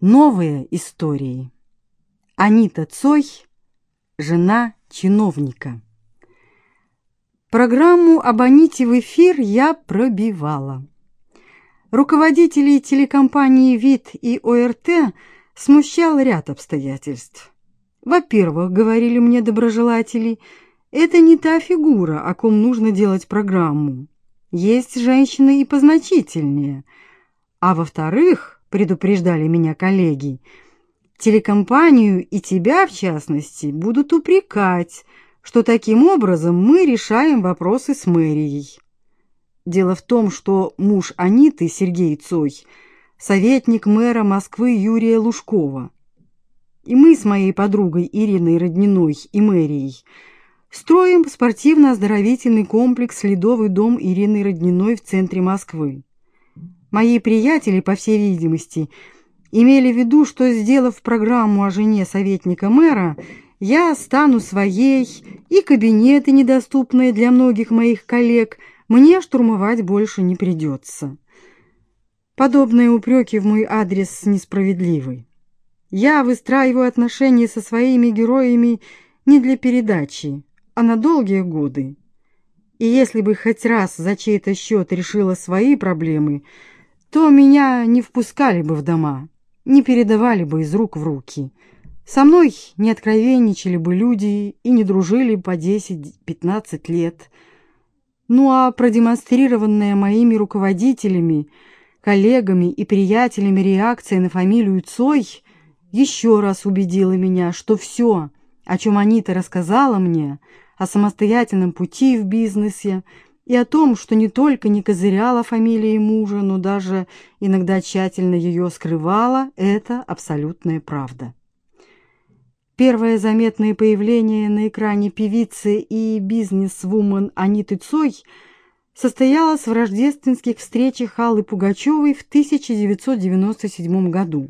Новые истории. Анита Цой, жена чиновника. Программу об в эфир я пробивала. Руководителей телекомпании «Вид» и ОРТ смущал ряд обстоятельств. Во-первых, говорили мне доброжелатели, это не та фигура, о ком нужно делать программу. Есть женщины и позначительнее. А во-вторых, предупреждали меня коллеги. Телекомпанию и тебя, в частности, будут упрекать, что таким образом мы решаем вопросы с мэрией. Дело в том, что муж Аниты, Сергей Цой, советник мэра Москвы Юрия Лужкова. И мы с моей подругой Ириной Родниной и мэрией строим спортивно-оздоровительный комплекс «Ледовый дом» Ирины Родниной в центре Москвы. Мои приятели, по всей видимости, имели в виду, что, сделав программу о жене советника мэра, я стану своей, и кабинеты, недоступные для многих моих коллег, мне штурмовать больше не придется. Подобные упреки в мой адрес несправедливы. Я выстраиваю отношения со своими героями не для передачи, а на долгие годы. И если бы хоть раз за чей-то счет решила свои проблемы – то меня не впускали бы в дома, не передавали бы из рук в руки. Со мной не откровенничали бы люди и не дружили по 10-15 лет. Ну а продемонстрированная моими руководителями, коллегами и приятелями реакция на фамилию Цой еще раз убедила меня, что все, о чем Анита рассказала мне, о самостоятельном пути в бизнесе, и о том, что не только не козыряла фамилией мужа, но даже иногда тщательно ее скрывала, это абсолютная правда. Первое заметное появление на экране певицы и бизнес-вумен Аниты Цой состоялось в рождественских встречах Аллы Пугачевой в 1997 году.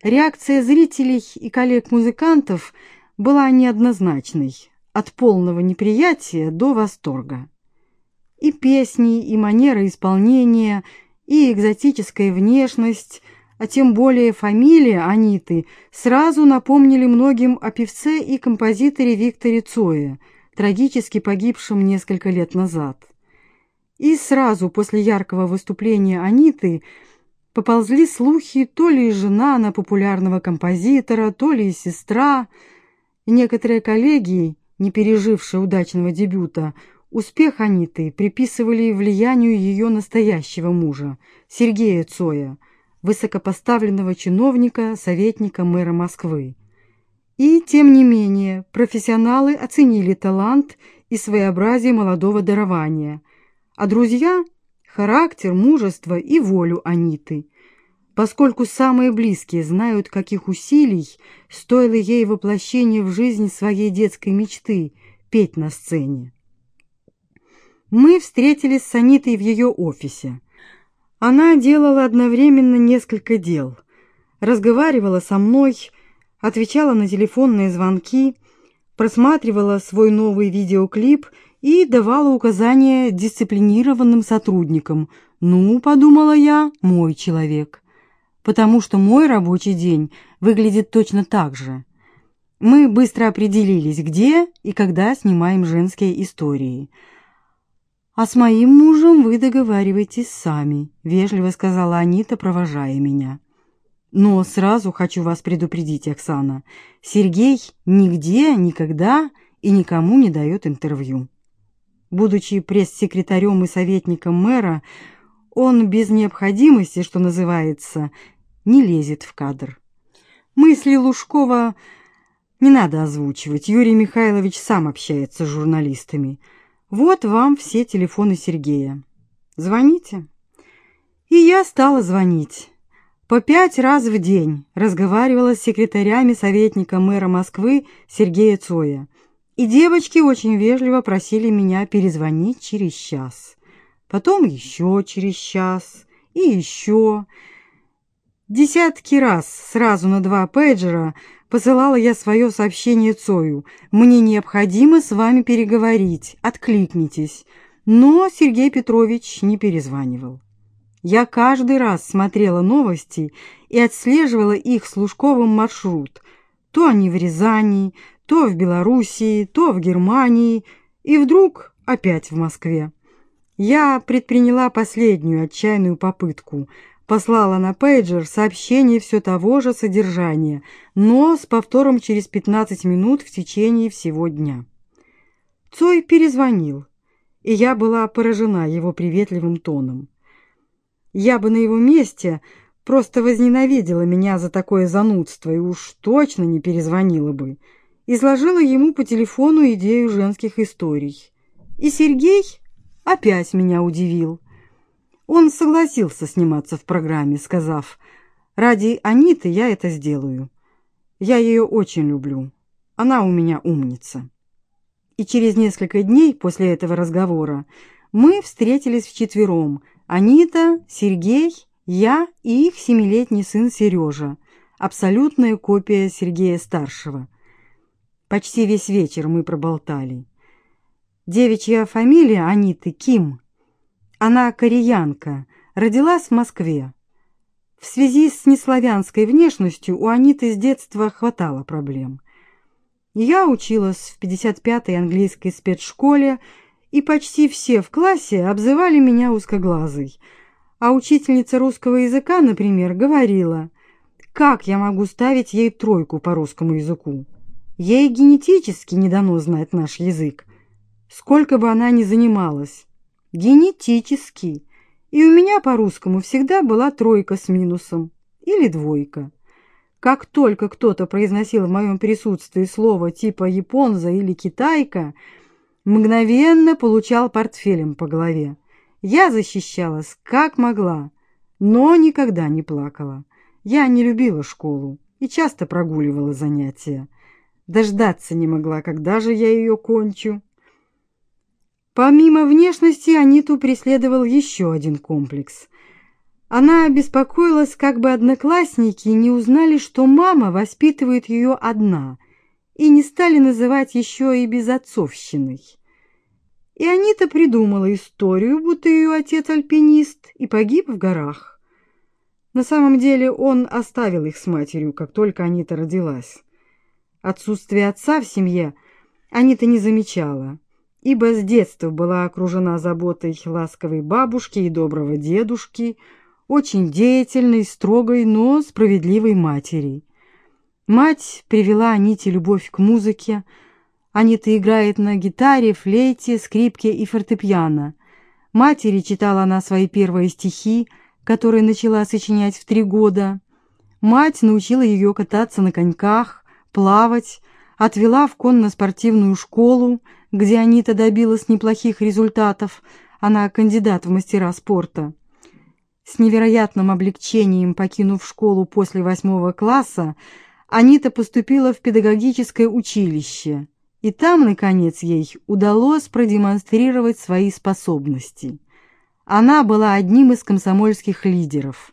Реакция зрителей и коллег-музыкантов была неоднозначной, от полного неприятия до восторга. И песни, и манера исполнения, и экзотическая внешность, а тем более фамилия Аниты сразу напомнили многим о певце и композиторе Викторе Цое, трагически погибшем несколько лет назад. И сразу после яркого выступления Аниты поползли слухи то ли жена на популярного композитора, то ли сестра. некоторые коллеги, не пережившие удачного дебюта, Успех Аниты приписывали влиянию ее настоящего мужа, Сергея Цоя, высокопоставленного чиновника, советника мэра Москвы. И, тем не менее, профессионалы оценили талант и своеобразие молодого дарования, а друзья – характер, мужество и волю Аниты, поскольку самые близкие знают, каких усилий стоило ей воплощение в жизнь своей детской мечты – петь на сцене. Мы встретились с Анитой в ее офисе. Она делала одновременно несколько дел. Разговаривала со мной, отвечала на телефонные звонки, просматривала свой новый видеоклип и давала указания дисциплинированным сотрудникам. «Ну, — подумала я, — мой человек» потому что мой рабочий день выглядит точно так же. Мы быстро определились, где и когда снимаем женские истории – «А с моим мужем вы договариваетесь сами», — вежливо сказала Анита, провожая меня. «Но сразу хочу вас предупредить, Оксана, Сергей нигде, никогда и никому не дает интервью. Будучи пресс-секретарем и советником мэра, он без необходимости, что называется, не лезет в кадр. Мысли Лужкова не надо озвучивать, Юрий Михайлович сам общается с журналистами». Вот вам все телефоны Сергея. Звоните. И я стала звонить. По пять раз в день разговаривала с секретарями советника мэра Москвы Сергея Цоя. И девочки очень вежливо просили меня перезвонить через час. Потом еще через час и еще. Десятки раз сразу на два пейджера Посылала я свое сообщение Цою. «Мне необходимо с вами переговорить. Откликнитесь». Но Сергей Петрович не перезванивал. Я каждый раз смотрела новости и отслеживала их с Лужковым маршрут. То они в Рязани, то в Белоруссии, то в Германии, и вдруг опять в Москве. Я предприняла последнюю отчаянную попытку. Послала на пейджер сообщение все того же содержания, но с повтором через 15 минут в течение всего дня. Цой перезвонил, и я была поражена его приветливым тоном. Я бы на его месте просто возненавидела меня за такое занудство и уж точно не перезвонила бы. Изложила ему по телефону идею женских историй. И Сергей опять меня удивил. Он согласился сниматься в программе, сказав, «Ради Аниты я это сделаю. Я ее очень люблю. Она у меня умница». И через несколько дней после этого разговора мы встретились вчетвером – Анита, Сергей, я и их семилетний сын Сережа, абсолютная копия Сергея-старшего. Почти весь вечер мы проболтали. Девичья фамилия Аниты Ким. Она кореянка, родилась в Москве. В связи с неславянской внешностью у Аниты с детства хватало проблем. Я училась в 55-й английской спецшколе и почти все в классе обзывали меня узкоглазой. А учительница русского языка, например, говорила, как я могу ставить ей тройку по русскому языку? Ей генетически не дано знать наш язык. Сколько бы она ни занималась. Генетически. И у меня по русскому всегда была тройка с минусом. Или двойка. Как только кто-то произносил в моем присутствии слово типа «японза» или «китайка», мгновенно получал портфелем по голове. Я защищалась как могла, но никогда не плакала. Я не любила школу и часто прогуливала занятия. Дождаться не могла, когда же я ее кончу. Помимо внешности Аниту преследовал еще один комплекс. Она беспокоилась, как бы одноклассники не узнали, что мама воспитывает ее одна – и не стали называть еще и безотцовщиной. И Анита придумала историю, будто ее отец альпинист и погиб в горах. На самом деле он оставил их с матерью, как только Анита родилась. Отсутствие отца в семье Анита не замечала, ибо с детства была окружена заботой ласковой бабушки и доброго дедушки, очень деятельной, строгой, но справедливой матери. Мать привела Аните любовь к музыке. Анита играет на гитаре, флейте, скрипке и фортепиано. Матери читала она свои первые стихи, которые начала сочинять в три года. Мать научила ее кататься на коньках, плавать, отвела в конно-спортивную школу, где Анита добилась неплохих результатов. Она кандидат в мастера спорта. С невероятным облегчением покинув школу после восьмого класса, Анита поступила в педагогическое училище, и там, наконец, ей удалось продемонстрировать свои способности. Она была одним из комсомольских лидеров.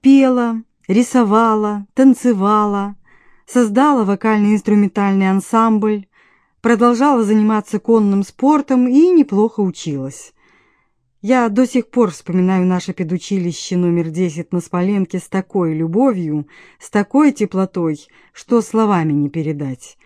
Пела, рисовала, танцевала, создала вокально-инструментальный ансамбль, продолжала заниматься конным спортом и неплохо училась. Я до сих пор вспоминаю наше педучилище номер 10 на Смоленке с такой любовью, с такой теплотой, что словами не передать.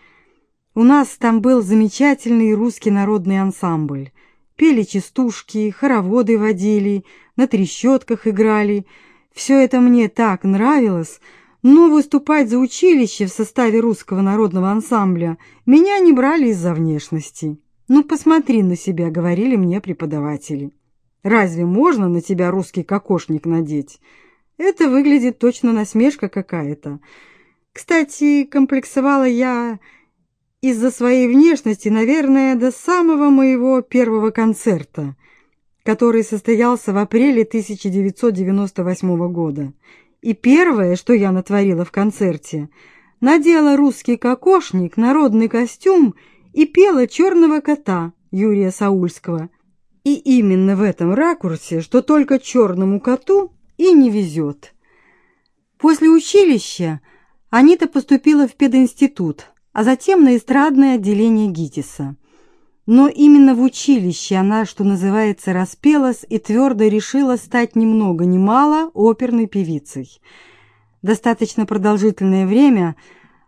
У нас там был замечательный русский народный ансамбль. Пели частушки, хороводы водили, на трещотках играли. Все это мне так нравилось, но выступать за училище в составе русского народного ансамбля меня не брали из-за внешности. «Ну, посмотри на себя», — говорили мне преподаватели. Разве можно на тебя русский кокошник надеть? Это выглядит точно насмешка какая-то. Кстати, комплексовала я из-за своей внешности, наверное, до самого моего первого концерта, который состоялся в апреле 1998 года. И первое, что я натворила в концерте, надела русский кокошник, народный костюм и пела «Черного кота» Юрия Саульского – и именно в этом ракурсе, что только черному коту и не везет. После училища Анита поступила в пединститут, а затем на эстрадное отделение ГИТИСа. Но именно в училище она, что называется, распелась и твердо решила стать ни много ни мало оперной певицей. Достаточно продолжительное время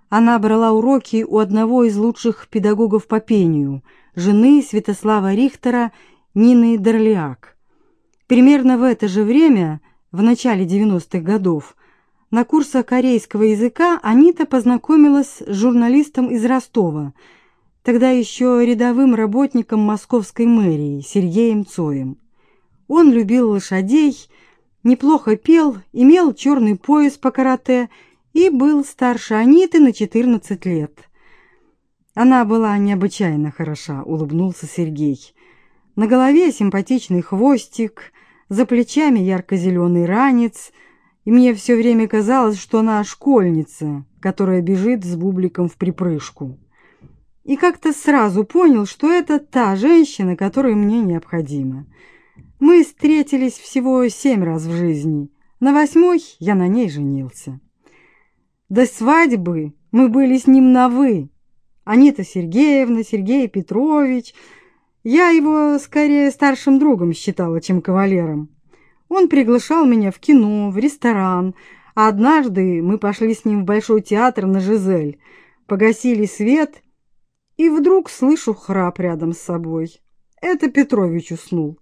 она брала уроки у одного из лучших педагогов по пению, жены Святослава Рихтера Нины Дорлиак. Примерно в это же время, в начале 90-х годов, на курсах корейского языка Анита познакомилась с журналистом из Ростова – тогда еще рядовым работником московской мэрии Сергеем Цоем. Он любил лошадей, неплохо пел, имел черный пояс по карате и был старше Аниты на 14 лет. Она была необычайно хороша, улыбнулся Сергей. На голове симпатичный хвостик, за плечами ярко-зеленый ранец, и мне все время казалось, что она школьница, которая бежит с бубликом в припрыжку и как-то сразу понял, что это та женщина, которая мне необходима. Мы встретились всего семь раз в жизни. На восьмой я на ней женился. До свадьбы мы были с ним на «вы». Анита Сергеевна, Сергей Петрович. Я его скорее старшим другом считала, чем кавалером. Он приглашал меня в кино, в ресторан, а однажды мы пошли с ним в Большой театр на «Жизель», погасили свет и вдруг слышу храп рядом с собой. Это Петрович уснул.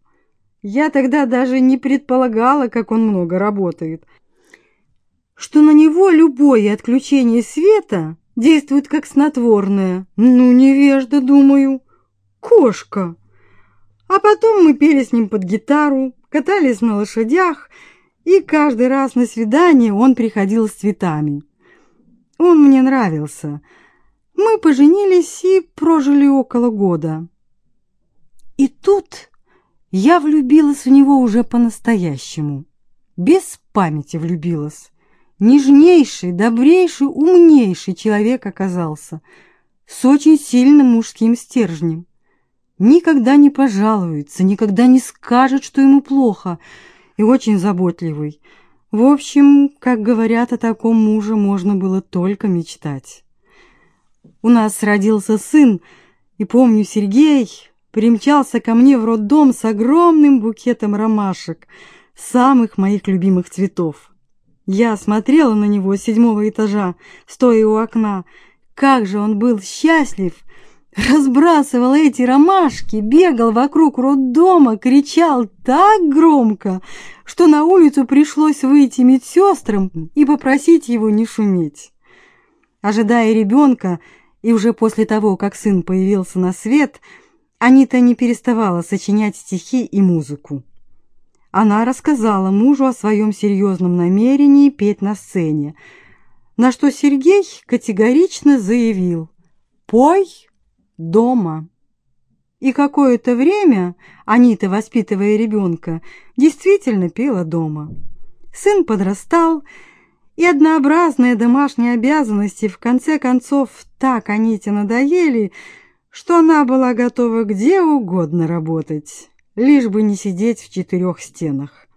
Я тогда даже не предполагала, как он много работает. Что на него любое отключение света действует как снотворное. Ну, невежда, думаю. Кошка. А потом мы пели с ним под гитару, катались на лошадях, и каждый раз на свидание он приходил с цветами. Он мне нравился — мы поженились и прожили около года. И тут я влюбилась в него уже по-настоящему. Без памяти влюбилась. Нежнейший, добрейший, умнейший человек оказался, с очень сильным мужским стержнем. Никогда не пожалуется, никогда не скажет, что ему плохо, и очень заботливый. В общем, как говорят о таком муже, можно было только мечтать. У нас родился сын, и помню, Сергей примчался ко мне в роддом с огромным букетом ромашек, самых моих любимых цветов. Я смотрела на него с седьмого этажа, стоя у окна. Как же он был счастлив! Разбрасывал эти ромашки, бегал вокруг роддома, кричал так громко, что на улицу пришлось выйти медсестрам и попросить его не шуметь. Ожидая ребенка, и уже после того, как сын появился на свет, Анита не переставала сочинять стихи и музыку. Она рассказала мужу о своем серьезном намерении петь на сцене, на что Сергей категорично заявил «Пой дома». И какое-то время Анита, воспитывая ребенка, действительно пела дома. Сын подрастал, и однообразные домашние обязанности в конце концов так Аните надоели, что она была готова где угодно работать, лишь бы не сидеть в четырех стенах.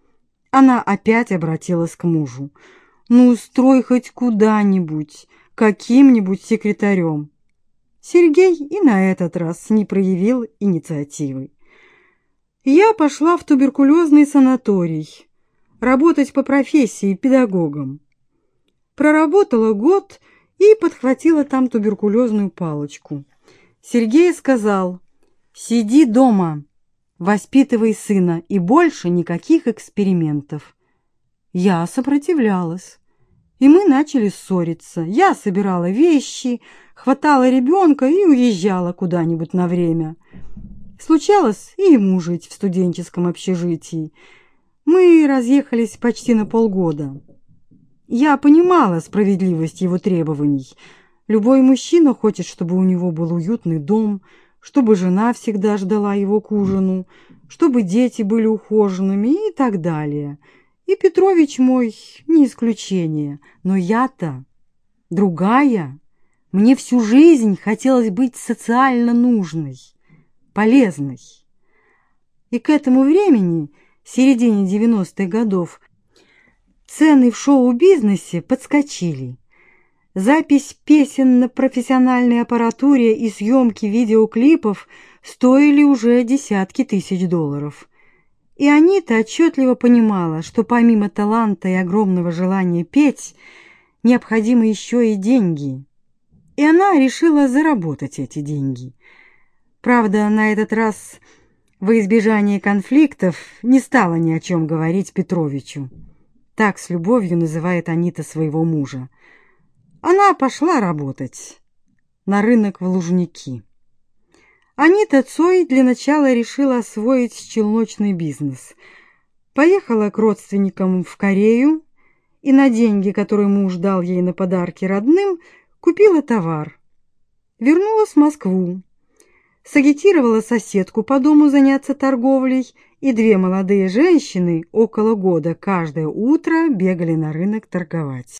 Она опять обратилась к мужу. «Ну, устрой хоть куда-нибудь, каким-нибудь секретарем». Сергей и на этот раз не проявил инициативы. Я пошла в туберкулезный санаторий, работать по профессии педагогом проработала год и подхватила там туберкулезную палочку. Сергей сказал, «Сиди дома, воспитывай сына, и больше никаких экспериментов». Я сопротивлялась, и мы начали ссориться. Я собирала вещи, хватала ребенка и уезжала куда-нибудь на время. Случалось и ему жить в студенческом общежитии. Мы разъехались почти на полгода. Я понимала справедливость его требований. Любой мужчина хочет, чтобы у него был уютный дом, чтобы жена всегда ждала его к ужину, чтобы дети были ухоженными и так далее. И Петрович мой не исключение, но я-то другая. Мне всю жизнь хотелось быть социально нужной, полезной. И к этому времени, середине 90-х годов, Цены в шоу-бизнесе подскочили. Запись песен на профессиональной аппаратуре и съемки видеоклипов стоили уже десятки тысяч долларов. И Анита отчетливо понимала, что помимо таланта и огромного желания петь, необходимы еще и деньги. И она решила заработать эти деньги. Правда, на этот раз во избежание конфликтов не стала ни о чем говорить Петровичу. Так с любовью называет Анита своего мужа. Она пошла работать на рынок в Лужники. Анита Цой для начала решила освоить челночный бизнес. Поехала к родственникам в Корею и на деньги, которые муж дал ей на подарки родным, купила товар. Вернулась в Москву. Сагитировала соседку по дому заняться торговлей, и две молодые женщины около года каждое утро бегали на рынок торговать.